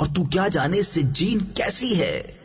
और तू क्या जाने इससे जीन कैसी है?